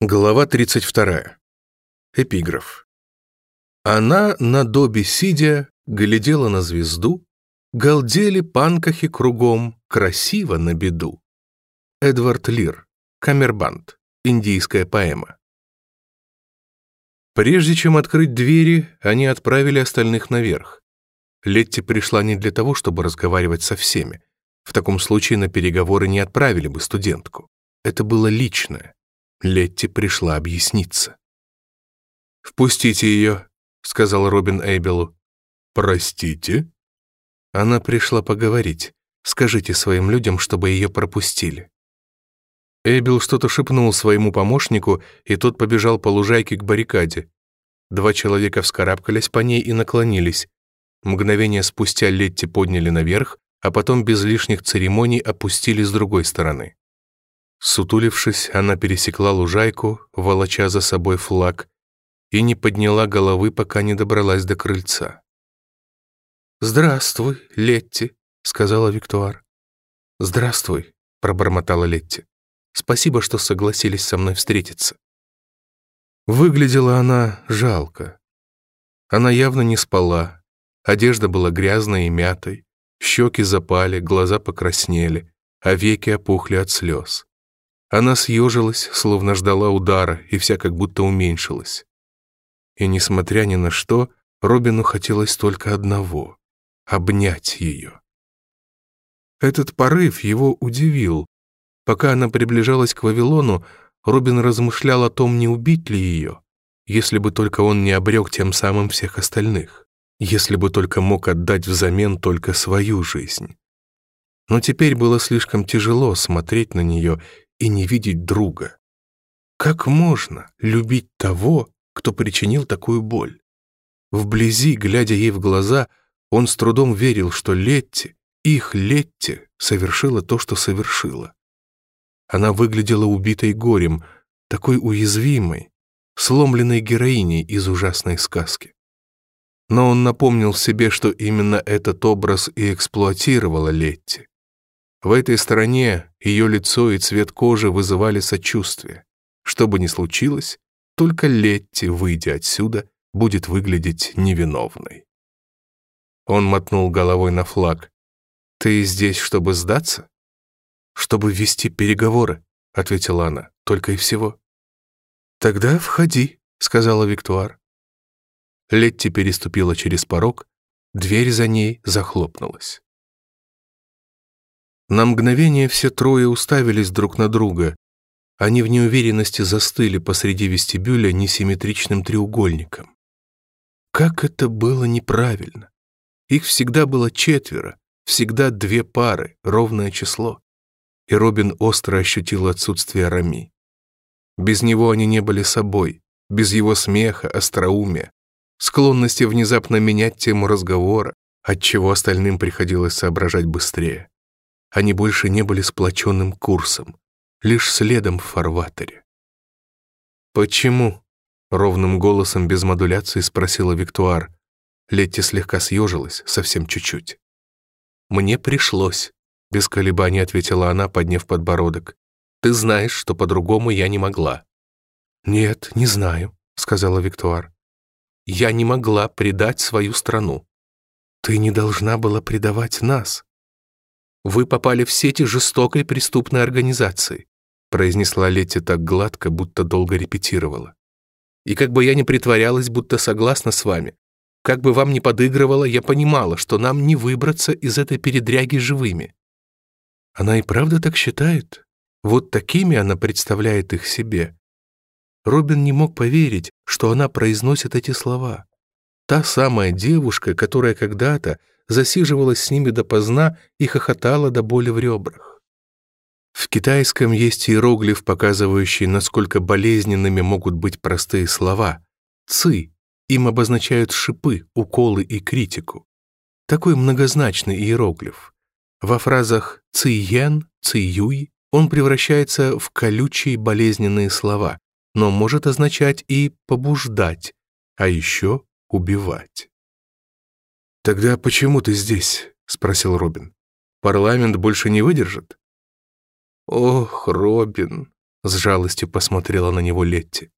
Глава 32. Эпиграф. Она на добе сидя глядела на звезду, галдели панкахи кругом, красиво на беду. Эдвард Лир. Камербанд. Индийская поэма. Прежде чем открыть двери, они отправили остальных наверх. Летти пришла не для того, чтобы разговаривать со всеми. В таком случае на переговоры не отправили бы студентку. Это было личное. Летти пришла объясниться. «Впустите ее», — сказал Робин Эйбелу. «Простите?» «Она пришла поговорить. Скажите своим людям, чтобы ее пропустили». Эйбел что-то шепнул своему помощнику, и тот побежал по лужайке к баррикаде. Два человека вскарабкались по ней и наклонились. Мгновение спустя Летти подняли наверх, а потом без лишних церемоний опустили с другой стороны. Сутулившись, она пересекла лужайку, волоча за собой флаг, и не подняла головы, пока не добралась до крыльца. «Здравствуй, Летти», — сказала Виктуар. «Здравствуй», — пробормотала Летти. «Спасибо, что согласились со мной встретиться». Выглядела она жалко. Она явно не спала, одежда была грязной и мятой, щеки запали, глаза покраснели, а веки опухли от слез. Она съежилась, словно ждала удара, и вся как будто уменьшилась. И, несмотря ни на что, Робину хотелось только одного — обнять ее. Этот порыв его удивил. Пока она приближалась к Вавилону, Робин размышлял о том, не убить ли ее, если бы только он не обрек тем самым всех остальных, если бы только мог отдать взамен только свою жизнь. Но теперь было слишком тяжело смотреть на нее и не видеть друга? Как можно любить того, кто причинил такую боль? Вблизи, глядя ей в глаза, он с трудом верил, что Летти, их Летти, совершила то, что совершила. Она выглядела убитой горем, такой уязвимой, сломленной героиней из ужасной сказки. Но он напомнил себе, что именно этот образ и эксплуатировала Летти. В этой стране ее лицо и цвет кожи вызывали сочувствие. Что бы ни случилось, только Летти, выйдя отсюда, будет выглядеть невиновной. Он мотнул головой на флаг. «Ты здесь, чтобы сдаться?» «Чтобы вести переговоры», — ответила она, — «только и всего». «Тогда входи», — сказала Виктуар. Летти переступила через порог, дверь за ней захлопнулась. На мгновение все трое уставились друг на друга. Они в неуверенности застыли посреди вестибюля несимметричным треугольником. Как это было неправильно! Их всегда было четверо, всегда две пары, ровное число. И Робин остро ощутил отсутствие Рами. Без него они не были собой, без его смеха, остроумия, склонности внезапно менять тему разговора, отчего остальным приходилось соображать быстрее. Они больше не были сплоченным курсом, лишь следом в фарватере. «Почему?» — ровным голосом без модуляции спросила Виктуар. Летти слегка съежилась, совсем чуть-чуть. «Мне пришлось», — без колебаний ответила она, подняв подбородок. «Ты знаешь, что по-другому я не могла». «Нет, не знаю», — сказала Виктуар. «Я не могла предать свою страну». «Ты не должна была предавать нас», вы попали в сети жестокой преступной организации», произнесла Летти так гладко, будто долго репетировала. «И как бы я ни притворялась, будто согласна с вами, как бы вам ни подыгрывала, я понимала, что нам не выбраться из этой передряги живыми». Она и правда так считает? Вот такими она представляет их себе. Робин не мог поверить, что она произносит эти слова. Та самая девушка, которая когда-то засиживалась с ними допоздна и хохотала до боли в ребрах. В китайском есть иероглиф, показывающий, насколько болезненными могут быть простые слова. «Ци» им обозначают шипы, уколы и критику. Такой многозначный иероглиф. Во фразах «циен», «циюй» он превращается в колючие болезненные слова, но может означать и «побуждать», а еще «убивать». «Тогда почему ты здесь?» — спросил Робин. «Парламент больше не выдержит?» «Ох, Робин!» — с жалостью посмотрела на него Летти.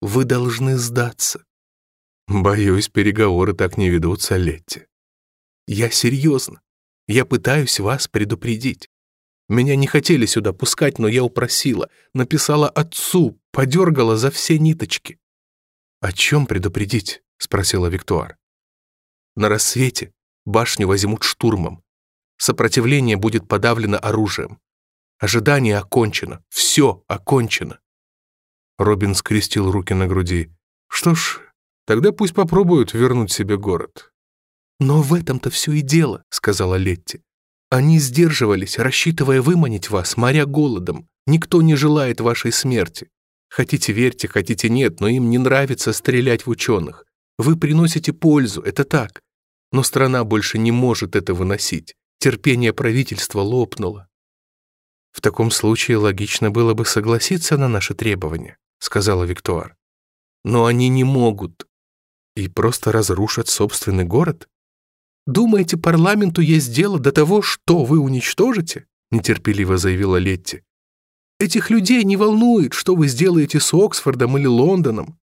«Вы должны сдаться». «Боюсь, переговоры так не ведутся, Летти». «Я серьезно. Я пытаюсь вас предупредить. Меня не хотели сюда пускать, но я упросила, написала отцу, подергала за все ниточки». «О чем предупредить?» — спросила Виктуар. На рассвете башню возьмут штурмом. Сопротивление будет подавлено оружием. Ожидание окончено. Все окончено. Робин скрестил руки на груди. Что ж, тогда пусть попробуют вернуть себе город. «Но в этом-то все и дело», — сказала Летти. «Они сдерживались, рассчитывая выманить вас, моря голодом. Никто не желает вашей смерти. Хотите верьте, хотите нет, но им не нравится стрелять в ученых. Вы приносите пользу, это так но страна больше не может это выносить. Терпение правительства лопнуло. В таком случае логично было бы согласиться на наши требования, сказала Виктуар. Но они не могут. И просто разрушат собственный город? Думаете, парламенту есть дело до того, что вы уничтожите? нетерпеливо заявила Летти. Этих людей не волнует, что вы сделаете с Оксфордом или Лондоном.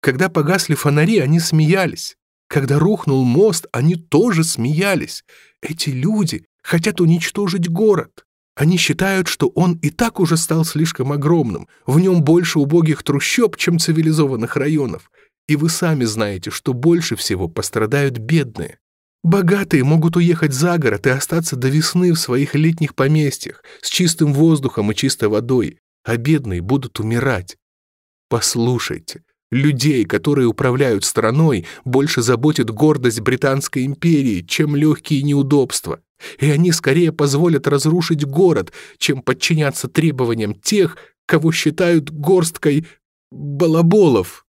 Когда погасли фонари, они смеялись. Когда рухнул мост, они тоже смеялись. Эти люди хотят уничтожить город. Они считают, что он и так уже стал слишком огромным, в нем больше убогих трущоб, чем цивилизованных районов. И вы сами знаете, что больше всего пострадают бедные. Богатые могут уехать за город и остаться до весны в своих летних поместьях, с чистым воздухом и чистой водой, а бедные будут умирать. Послушайте, Людей, которые управляют страной, больше заботит гордость Британской империи, чем легкие неудобства. И они скорее позволят разрушить город, чем подчиняться требованиям тех, кого считают горсткой балаболов.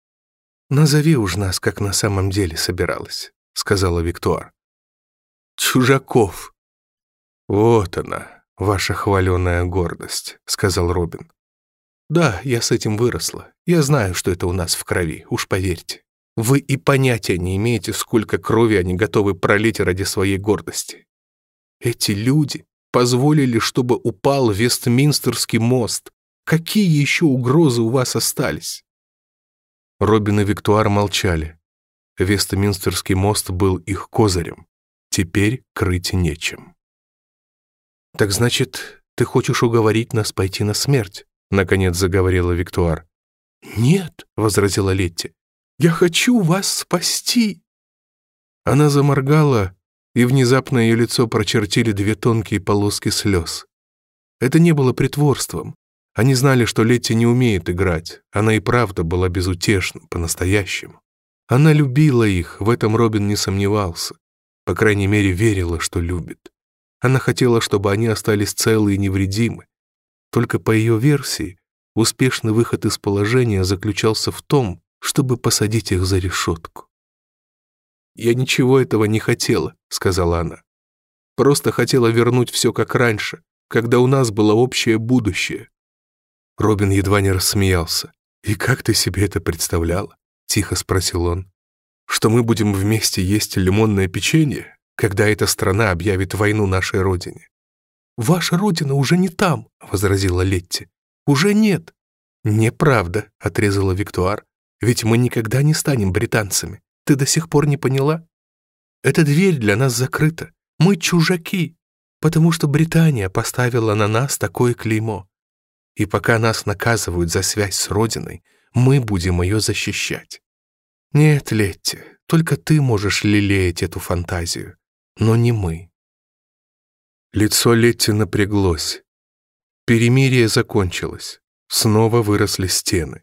«Назови уж нас, как на самом деле собиралась», — сказала Виктор. «Чужаков». «Вот она, ваша хваленая гордость», — сказал Робин. Да, я с этим выросла. Я знаю, что это у нас в крови, уж поверьте. Вы и понятия не имеете, сколько крови они готовы пролить ради своей гордости. Эти люди позволили, чтобы упал Вестминстерский мост. Какие еще угрозы у вас остались? Робин и Виктуар молчали. Вестминстерский мост был их козырем. Теперь крыть нечем. «Так значит, ты хочешь уговорить нас пойти на смерть?» — наконец заговорила Виктуар. «Нет», — возразила Летти, — «я хочу вас спасти». Она заморгала, и внезапно ее лицо прочертили две тонкие полоски слез. Это не было притворством. Они знали, что Летти не умеет играть. Она и правда была безутешна, по-настоящему. Она любила их, в этом Робин не сомневался. По крайней мере, верила, что любит. Она хотела, чтобы они остались целы и невредимы. Только по ее версии, успешный выход из положения заключался в том, чтобы посадить их за решетку. «Я ничего этого не хотела», — сказала она. «Просто хотела вернуть все как раньше, когда у нас было общее будущее». Робин едва не рассмеялся. «И как ты себе это представляла?» — тихо спросил он. «Что мы будем вместе есть лимонное печенье, когда эта страна объявит войну нашей родине?» Ваша родина уже не там», — возразила Летти. «Уже нет». «Неправда», — отрезала Виктуар. «Ведь мы никогда не станем британцами. Ты до сих пор не поняла? Эта дверь для нас закрыта. Мы чужаки, потому что Британия поставила на нас такое клеймо. И пока нас наказывают за связь с родиной, мы будем ее защищать». «Нет, Летти, только ты можешь лелеять эту фантазию, но не мы». Лицо Летти напряглось. Перемирие закончилось. Снова выросли стены.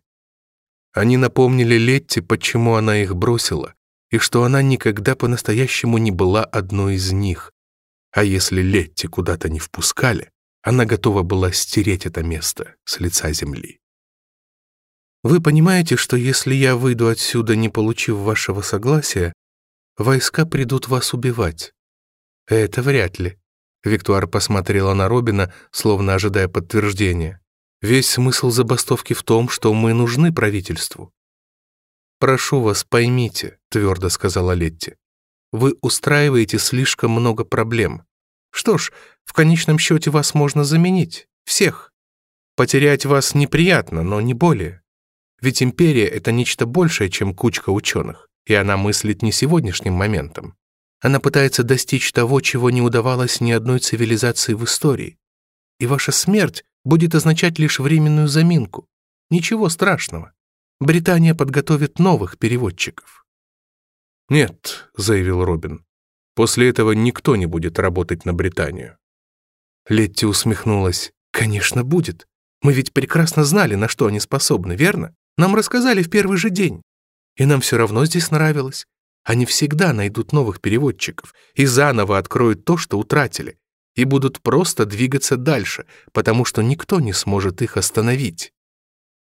Они напомнили Летти, почему она их бросила, и что она никогда по-настоящему не была одной из них. А если Летти куда-то не впускали, она готова была стереть это место с лица земли. Вы понимаете, что если я выйду отсюда, не получив вашего согласия, войска придут вас убивать? Это вряд ли. Виктуар посмотрела на Робина, словно ожидая подтверждения. «Весь смысл забастовки в том, что мы нужны правительству». «Прошу вас, поймите», — твердо сказала Летти. «Вы устраиваете слишком много проблем. Что ж, в конечном счете вас можно заменить. Всех. Потерять вас неприятно, но не более. Ведь империя — это нечто большее, чем кучка ученых, и она мыслит не сегодняшним моментом. Она пытается достичь того, чего не удавалось ни одной цивилизации в истории. И ваша смерть будет означать лишь временную заминку. Ничего страшного. Британия подготовит новых переводчиков». «Нет», — заявил Робин, — «после этого никто не будет работать на Британию». Летти усмехнулась. «Конечно, будет. Мы ведь прекрасно знали, на что они способны, верно? Нам рассказали в первый же день. И нам все равно здесь нравилось. Они всегда найдут новых переводчиков и заново откроют то, что утратили, и будут просто двигаться дальше, потому что никто не сможет их остановить.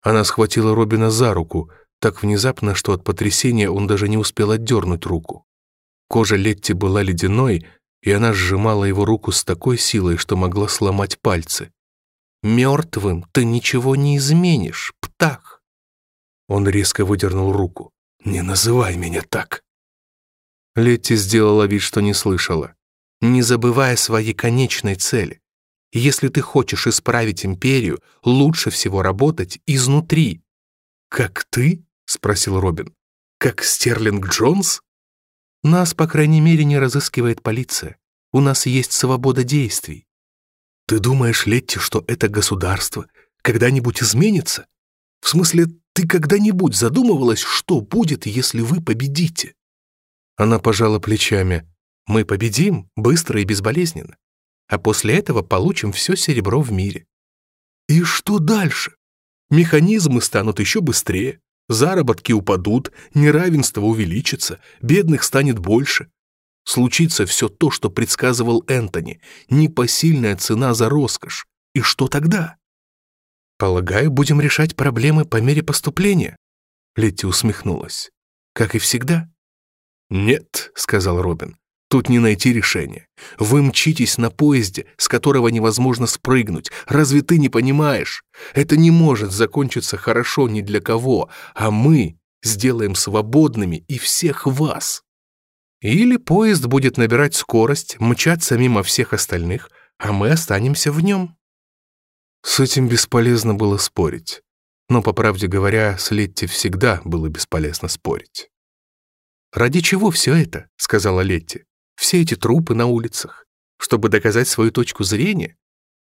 Она схватила Робина за руку, так внезапно, что от потрясения он даже не успел отдернуть руку. Кожа Летти была ледяной, и она сжимала его руку с такой силой, что могла сломать пальцы. «Мертвым ты ничего не изменишь, птах!» Он резко выдернул руку. «Не называй меня так!» Летти сделала вид, что не слышала. «Не забывая своей конечной цели. Если ты хочешь исправить империю, лучше всего работать изнутри». «Как ты?» — спросил Робин. «Как Стерлинг Джонс?» «Нас, по крайней мере, не разыскивает полиция. У нас есть свобода действий». «Ты думаешь, Летти, что это государство когда-нибудь изменится? В смысле, ты когда-нибудь задумывалась, что будет, если вы победите?» Она пожала плечами. «Мы победим, быстро и безболезненно. А после этого получим все серебро в мире». «И что дальше? Механизмы станут еще быстрее, заработки упадут, неравенство увеличится, бедных станет больше. Случится все то, что предсказывал Энтони, непосильная цена за роскошь. И что тогда?» «Полагаю, будем решать проблемы по мере поступления», — Летти усмехнулась. «Как и всегда». «Нет», — сказал Робин, — «тут не найти решения. Вы мчитесь на поезде, с которого невозможно спрыгнуть. Разве ты не понимаешь? Это не может закончиться хорошо ни для кого, а мы сделаем свободными и всех вас». Или поезд будет набирать скорость, мчаться мимо всех остальных, а мы останемся в нем. С этим бесполезно было спорить. Но, по правде говоря, с Летти всегда было бесполезно спорить. «Ради чего все это?» — сказала Летти. «Все эти трупы на улицах. Чтобы доказать свою точку зрения?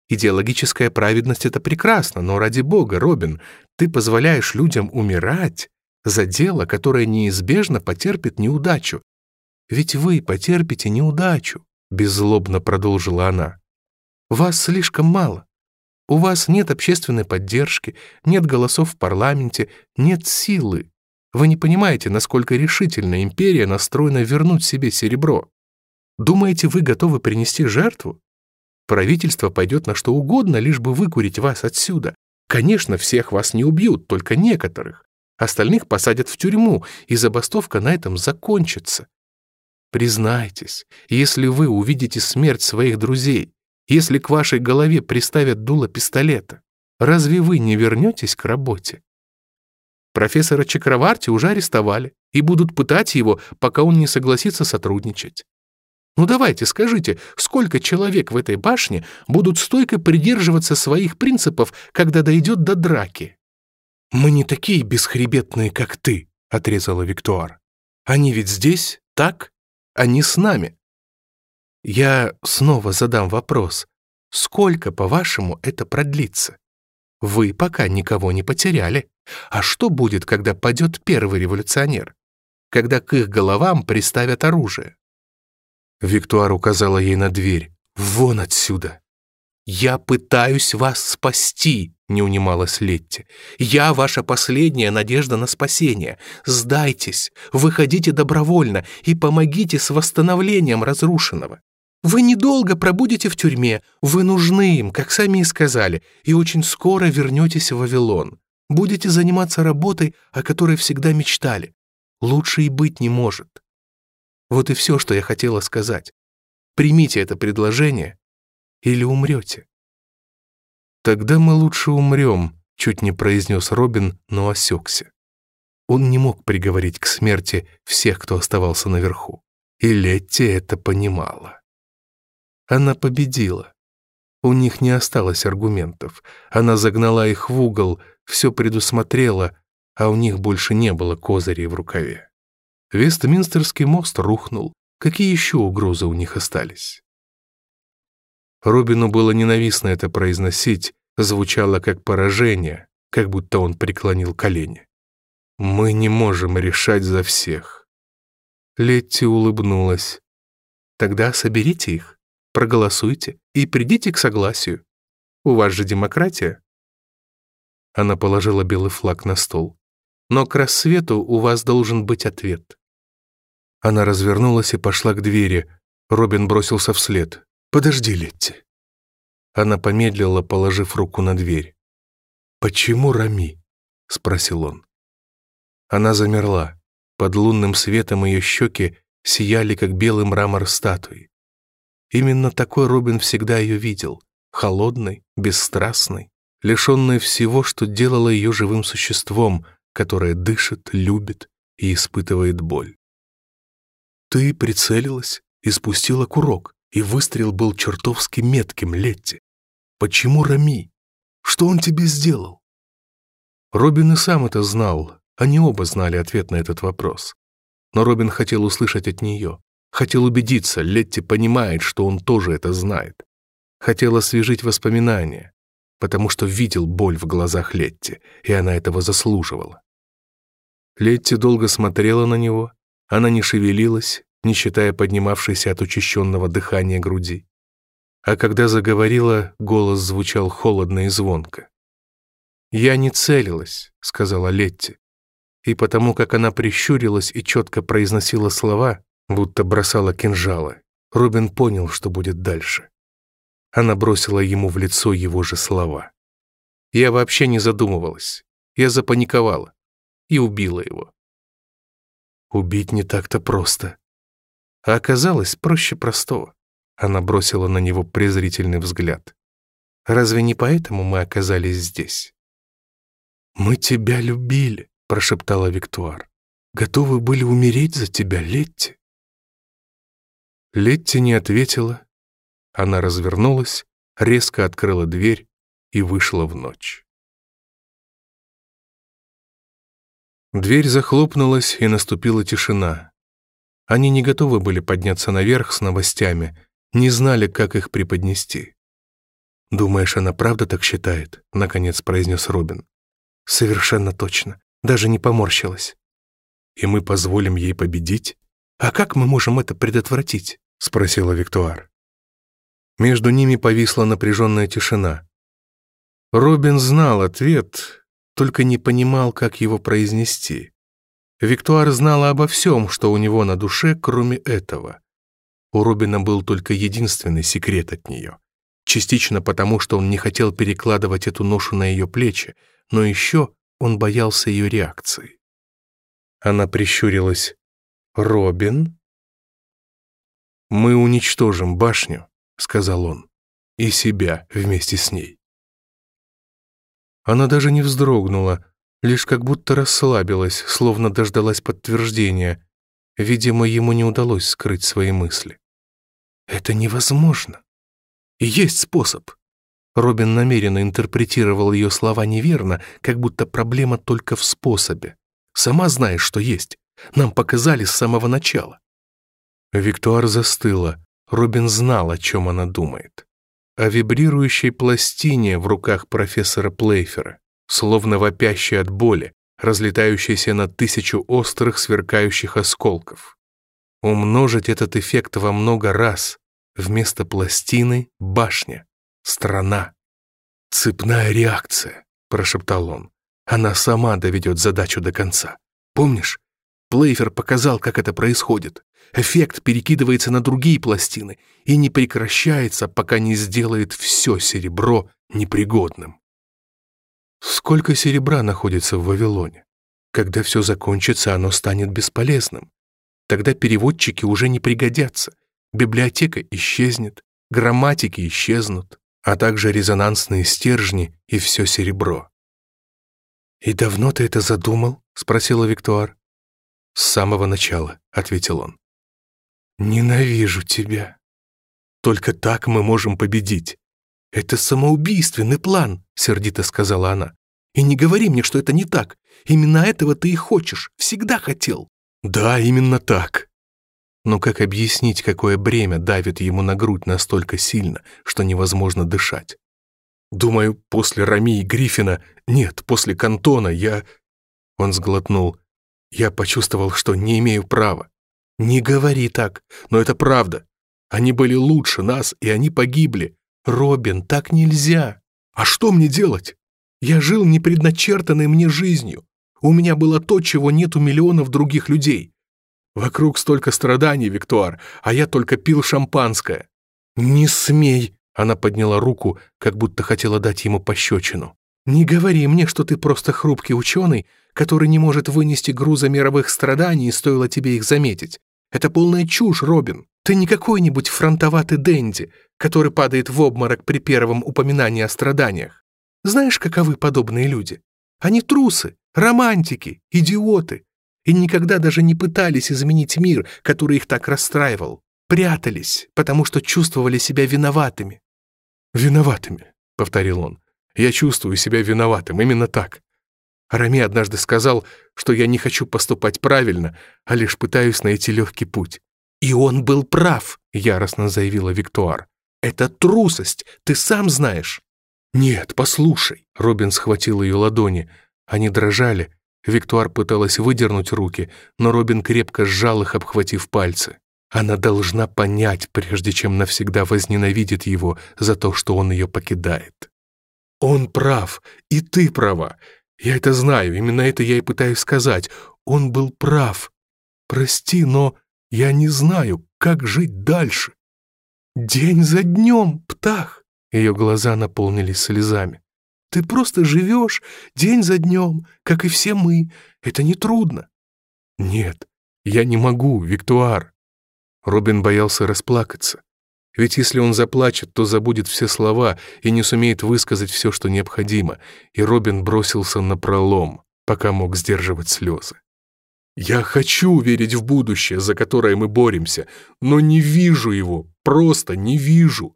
Идеологическая праведность — это прекрасно, но ради бога, Робин, ты позволяешь людям умирать за дело, которое неизбежно потерпит неудачу. Ведь вы потерпите неудачу», — беззлобно продолжила она. «Вас слишком мало. У вас нет общественной поддержки, нет голосов в парламенте, нет силы. Вы не понимаете, насколько решительно империя настроена вернуть себе серебро. Думаете, вы готовы принести жертву? Правительство пойдет на что угодно, лишь бы выкурить вас отсюда. Конечно, всех вас не убьют, только некоторых. Остальных посадят в тюрьму, и забастовка на этом закончится. Признайтесь, если вы увидите смерть своих друзей, если к вашей голове приставят дуло пистолета, разве вы не вернетесь к работе? Профессора Чакраварти уже арестовали и будут пытать его, пока он не согласится сотрудничать. Ну давайте, скажите, сколько человек в этой башне будут стойко придерживаться своих принципов, когда дойдет до драки? «Мы не такие бесхребетные, как ты», — отрезала Виктуар. «Они ведь здесь, так? Они с нами». Я снова задам вопрос. Сколько, по-вашему, это продлится? Вы пока никого не потеряли. А что будет, когда падет первый революционер? Когда к их головам приставят оружие?» Виктуар указала ей на дверь. «Вон отсюда!» «Я пытаюсь вас спасти!» — не унималась Летти. «Я ваша последняя надежда на спасение. Сдайтесь, выходите добровольно и помогите с восстановлением разрушенного. Вы недолго пробудете в тюрьме, вы нужны им, как сами и сказали, и очень скоро вернетесь в Вавилон. Будете заниматься работой, о которой всегда мечтали. Лучше и быть не может. Вот и все, что я хотела сказать. Примите это предложение или умрете. «Тогда мы лучше умрем», — чуть не произнес Робин, но осекся. Он не мог приговорить к смерти всех, кто оставался наверху. И Летти это понимала. Она победила. У них не осталось аргументов. Она загнала их в угол, все предусмотрела, а у них больше не было козырей в рукаве. Вестминстерский мост рухнул. Какие еще угрозы у них остались? Робину было ненавистно это произносить, звучало как поражение, как будто он преклонил колени. «Мы не можем решать за всех». Летти улыбнулась. «Тогда соберите их проголосуйте и придите к согласию. У вас же демократия». Она положила белый флаг на стол. «Но к рассвету у вас должен быть ответ». Она развернулась и пошла к двери. Робин бросился вслед. «Подожди, Летти». Она помедлила, положив руку на дверь. «Почему Рами?» — спросил он. Она замерла. Под лунным светом ее щеки сияли, как белый мрамор статуи. Именно такой Робин всегда ее видел, холодной, бесстрастной, лишенной всего, что делало ее живым существом, которое дышит, любит и испытывает боль. Ты прицелилась и спустила курок, и выстрел был чертовски метким, Летти. Почему Рами? Что он тебе сделал? Робин и сам это знал, они оба знали ответ на этот вопрос. Но Робин хотел услышать от нее. Хотел убедиться, Летти понимает, что он тоже это знает. Хотел освежить воспоминания, потому что видел боль в глазах Летти, и она этого заслуживала. Летти долго смотрела на него, она не шевелилась, не считая поднимавшейся от учащенного дыхания груди. А когда заговорила, голос звучал холодно и звонко. «Я не целилась», — сказала Летти. И потому, как она прищурилась и четко произносила слова, будто бросала кинжалы. Робин понял, что будет дальше. Она бросила ему в лицо его же слова. Я вообще не задумывалась. Я запаниковала и убила его. Убить не так-то просто. А оказалось проще простого. Она бросила на него презрительный взгляд. Разве не поэтому мы оказались здесь? «Мы тебя любили», — прошептала Виктуар. «Готовы были умереть за тебя, Летти». Летти не ответила. Она развернулась, резко открыла дверь и вышла в ночь. Дверь захлопнулась, и наступила тишина. Они не готовы были подняться наверх с новостями, не знали, как их преподнести. «Думаешь, она правда так считает?» — наконец произнес Робин. «Совершенно точно. Даже не поморщилась». «И мы позволим ей победить?» «А как мы можем это предотвратить?» — спросила Виктуар. Между ними повисла напряженная тишина. Робин знал ответ, только не понимал, как его произнести. Виктуар знала обо всем, что у него на душе, кроме этого. У Робина был только единственный секрет от нее. Частично потому, что он не хотел перекладывать эту ношу на ее плечи, но еще он боялся ее реакции. Она прищурилась. Робин?» «Мы уничтожим башню», — сказал он, — «и себя вместе с ней». Она даже не вздрогнула, лишь как будто расслабилась, словно дождалась подтверждения. Видимо, ему не удалось скрыть свои мысли. «Это невозможно. Есть способ». Робин намеренно интерпретировал ее слова неверно, как будто проблема только в способе. «Сама знаешь, что есть. Нам показали с самого начала». Виктуар застыла. Робин знал, о чем она думает. О вибрирующей пластине в руках профессора Плейфера, словно вопящей от боли, разлетающейся на тысячу острых сверкающих осколков. Умножить этот эффект во много раз. Вместо пластины — башня, страна. «Цепная реакция», — прошептал он. «Она сама доведет задачу до конца. Помнишь, Плейфер показал, как это происходит. Эффект перекидывается на другие пластины и не прекращается, пока не сделает все серебро непригодным. Сколько серебра находится в Вавилоне? Когда все закончится, оно станет бесполезным. Тогда переводчики уже не пригодятся. Библиотека исчезнет, грамматики исчезнут, а также резонансные стержни и все серебро. «И давно ты это задумал?» — спросила Виктуар. С самого начала, ответил он. Ненавижу тебя. Только так мы можем победить. Это самоубийственный план, сердито сказала она. И не говори мне, что это не так. Именно этого ты и хочешь, всегда хотел. Да, именно так. Но как объяснить, какое бремя давит ему на грудь настолько сильно, что невозможно дышать? Думаю, после Рами и Гриффина, нет, после Кантона я... Он сглотнул. Я почувствовал, что не имею права. Не говори так, но это правда. Они были лучше нас, и они погибли. Робин, так нельзя. А что мне делать? Я жил непредначертанной мне жизнью. У меня было то, чего нет у миллионов других людей. Вокруг столько страданий, Виктуар, а я только пил шампанское. Не смей! Она подняла руку, как будто хотела дать ему пощечину. Не говори мне, что ты просто хрупкий ученый, который не может вынести груза мировых страданий, стоило тебе их заметить. Это полная чушь, Робин. Ты не какой-нибудь фронтоватый денди, который падает в обморок при первом упоминании о страданиях. Знаешь, каковы подобные люди? Они трусы, романтики, идиоты. И никогда даже не пытались изменить мир, который их так расстраивал. Прятались, потому что чувствовали себя виноватыми. «Виноватыми», — повторил он. Я чувствую себя виноватым, именно так. Рами однажды сказал, что я не хочу поступать правильно, а лишь пытаюсь найти легкий путь. «И он был прав», — яростно заявила Виктуар. «Это трусость, ты сам знаешь». «Нет, послушай», — Робин схватил ее ладони. Они дрожали. Виктуар пыталась выдернуть руки, но Робин крепко сжал их, обхватив пальцы. Она должна понять, прежде чем навсегда возненавидит его за то, что он ее покидает. Он прав, и ты права. Я это знаю, именно это я и пытаюсь сказать. Он был прав. Прости, но я не знаю, как жить дальше. День за днем, птах!» Ее глаза наполнились слезами. «Ты просто живешь день за днем, как и все мы. Это нетрудно». «Нет, я не могу, Виктуар». Робин боялся расплакаться. Ведь если он заплачет, то забудет все слова и не сумеет высказать все, что необходимо. И Робин бросился на пролом, пока мог сдерживать слезы. «Я хочу верить в будущее, за которое мы боремся, но не вижу его, просто не вижу.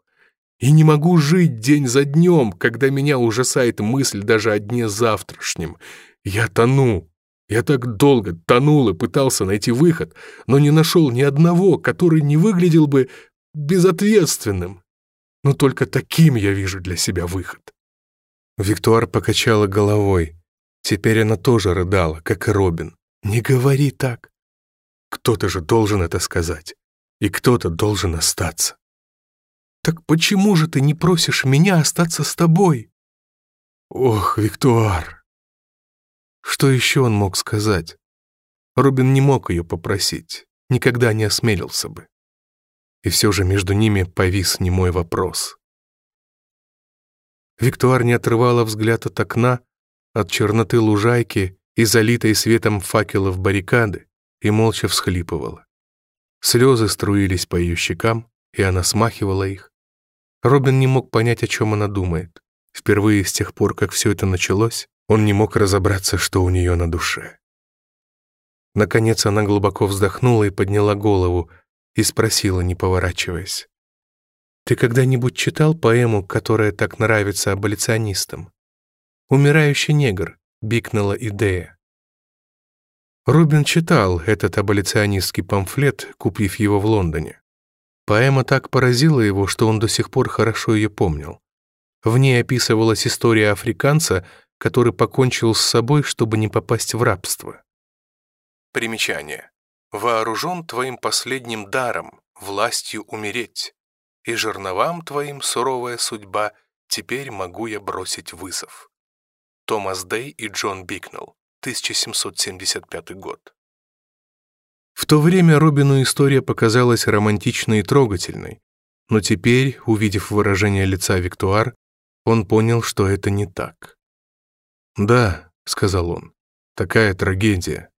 И не могу жить день за днем, когда меня ужасает мысль даже о дне завтрашнем. Я тону, я так долго тонул и пытался найти выход, но не нашел ни одного, который не выглядел бы безответственным. Но только таким я вижу для себя выход». Виктуар покачала головой. Теперь она тоже рыдала, как и Робин. «Не говори так. Кто-то же должен это сказать, и кто-то должен остаться». «Так почему же ты не просишь меня остаться с тобой?» «Ох, Виктуар!» Что еще он мог сказать? Робин не мог ее попросить, никогда не осмелился бы. И все же между ними повис немой вопрос. Виктуар не отрывала взгляд от окна, от черноты лужайки и залитой светом факелов баррикады, и молча всхлипывала. Слезы струились по ее щекам, и она смахивала их. Робин не мог понять, о чем она думает. Впервые с тех пор, как все это началось, он не мог разобраться, что у нее на душе. Наконец она глубоко вздохнула и подняла голову, и спросила, не поворачиваясь. «Ты когда-нибудь читал поэму, которая так нравится аболиционистам? «Умирающий негр», — бикнула идея. Рубин читал этот аболиционистский памфлет, купив его в Лондоне. Поэма так поразила его, что он до сих пор хорошо ее помнил. В ней описывалась история африканца, который покончил с собой, чтобы не попасть в рабство. Примечание вооружен твоим последним даром, властью умереть, и жерновам твоим суровая судьба, теперь могу я бросить вызов». Томас Дэй и Джон Бикнелл, 1775 год. В то время Робину история показалась романтичной и трогательной, но теперь, увидев выражение лица Виктуар, он понял, что это не так. «Да», — сказал он, — «такая трагедия.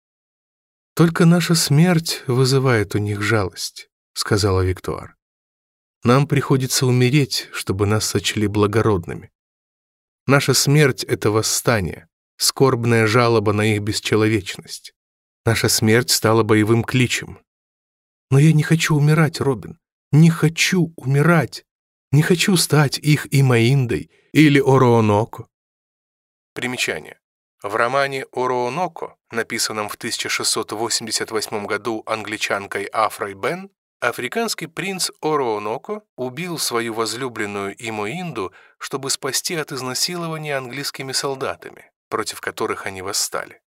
«Только наша смерть вызывает у них жалость», — сказала Виктуар. «Нам приходится умереть, чтобы нас сочли благородными. Наша смерть — это восстание, скорбная жалоба на их бесчеловечность. Наша смерть стала боевым кличем. Но я не хочу умирать, Робин. Не хочу умирать. Не хочу стать их Имаиндой или Ороноко». Примечание. В романе «Ороноко», написанном в 1688 году англичанкой Афрой Бен, африканский принц Ороноко убил свою возлюбленную Имоинду, чтобы спасти от изнасилования английскими солдатами, против которых они восстали.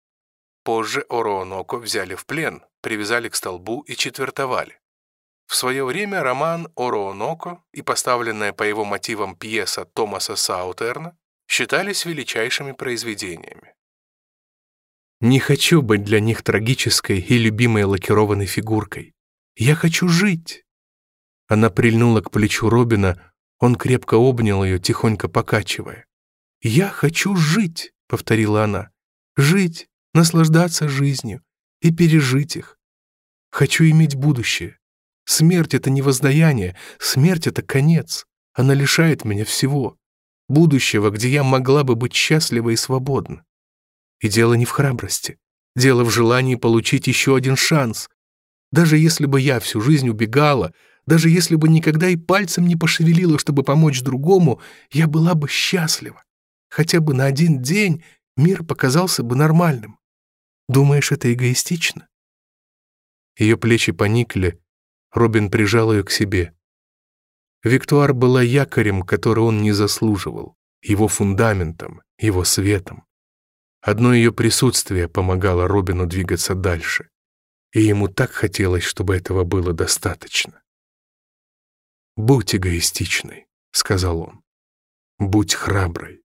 Позже Ороноко взяли в плен, привязали к столбу и четвертовали. В свое время роман «Ороноко» и поставленная по его мотивам пьеса Томаса Саутерна считались величайшими произведениями. Не хочу быть для них трагической и любимой лакированной фигуркой. Я хочу жить!» Она прильнула к плечу Робина, он крепко обнял ее, тихонько покачивая. «Я хочу жить!» — повторила она. «Жить, наслаждаться жизнью и пережить их. Хочу иметь будущее. Смерть — это не воздаяние, смерть — это конец. Она лишает меня всего. Будущего, где я могла бы быть счастлива и свободна. И дело не в храбрости. Дело в желании получить еще один шанс. Даже если бы я всю жизнь убегала, даже если бы никогда и пальцем не пошевелила, чтобы помочь другому, я была бы счастлива. Хотя бы на один день мир показался бы нормальным. Думаешь, это эгоистично? Ее плечи поникли. Робин прижал ее к себе. Виктуар была якорем, который он не заслуживал, его фундаментом, его светом. Одно ее присутствие помогало Робину двигаться дальше, и ему так хотелось, чтобы этого было достаточно. «Будь эгоистичной», — сказал он. «Будь храброй.